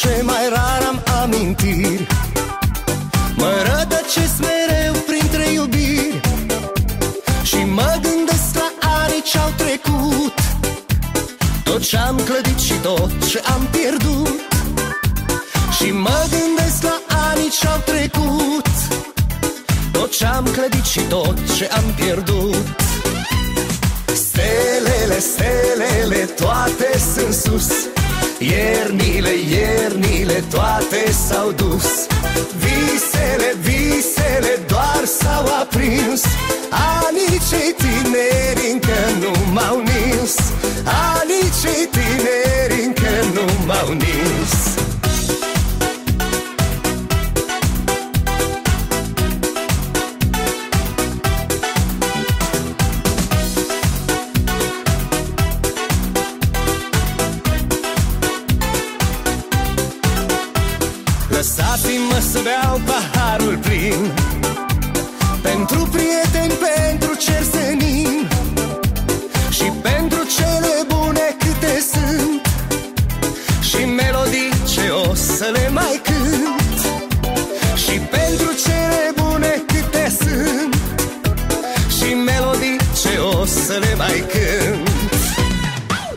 ce mai rar am amintiri. Mă rădăcesc mereu printre iubiri. Și mă gândesc la anii ce-au trecut. Tot ce-am clădit și tot ce am pierdut. Și mă gândesc la anii ce-au trecut. Tot ce-am clădit și tot ce am pierdut. Stelele, stelele, toate sunt sus Iernile, iernile, toate s-au dus. Visele, visele, doar s-au aprins. Anii cei tineri încă nu m-au nins. Anii cei tineri încă nu m-au nins Lăsați-mă să beau paharul plin. Pentru prieteni, pentru cer senin Și pentru cele bune câte sunt. Și melodii ce o să le mai cânt. Și pentru cele bune câte sunt. Și melodii ce o să le mai cânt.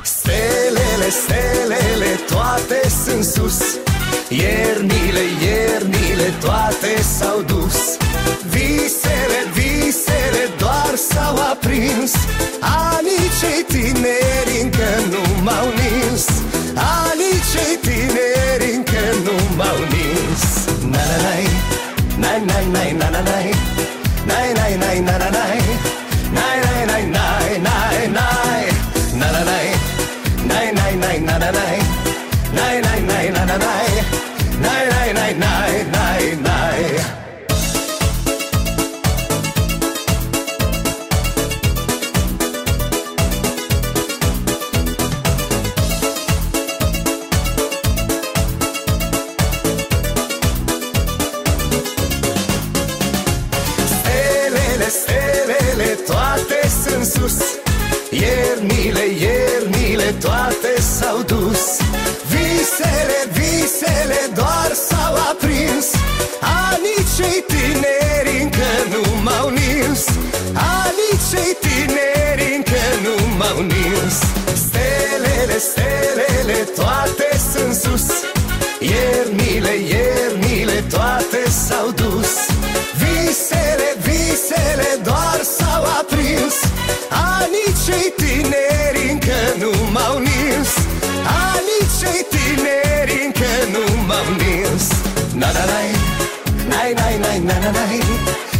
Stelele, stelele, toate sunt sus Iernile, iernile, toate s-au dus. Visele, visele, doar s-au aprins. Anii cei tineri încă nu m-au nins. Anii cei tineri încă nu m-au nins. Na na nai. Nai nai nai na na nai. Nai nai nai na na nai. Nai nai na nai nai nai. Na na nai. Nai nai nai na na nai nai, nai, nai, nai, nai Nai, nai, nai, nai, nai, nai Stelele, stelele, toate sunt sus cei tineri încă nu m-au nins. Anii cei tineri încă nu m-au nins. Stelele, stelele, toate sunt sus. Iernile, iernile, toate s-au dus. Visele, visele, doar s-au aprins. Anii cei tineri încă nu m-au nins. Anii cei tineri încă nu m-au nins. Na na na Nai nai nai na na nai Nai nai